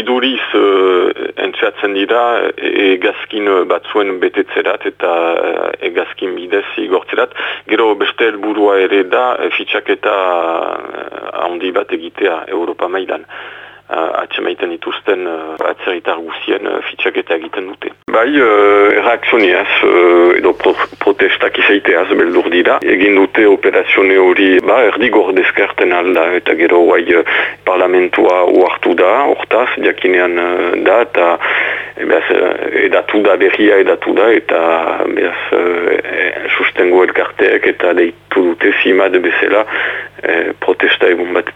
iduriz uh, entzatzen dira egazkin batzuen betetzerat eta egazkin bidez igortzerat. Gero beste helburua ere da fitxaketa handi bat egitea Europa mailan uh, atxemaiten ituzten uh, atzeritar guzien uh, fitxaketa egiten dute. Bai, uh, reakzioniaz uh, edo izaiteaz beldur dira. Egin dute operazione hori ba, erdi gordezkerten alda eta gero guai uh, parlamentua uartu da, hortaz, diakinean uh, da eta Beaz, edatu da berria edatu da eta beaz, e, sustengo elkarteak eta deitu dute zima de bezala e, protesta egun bat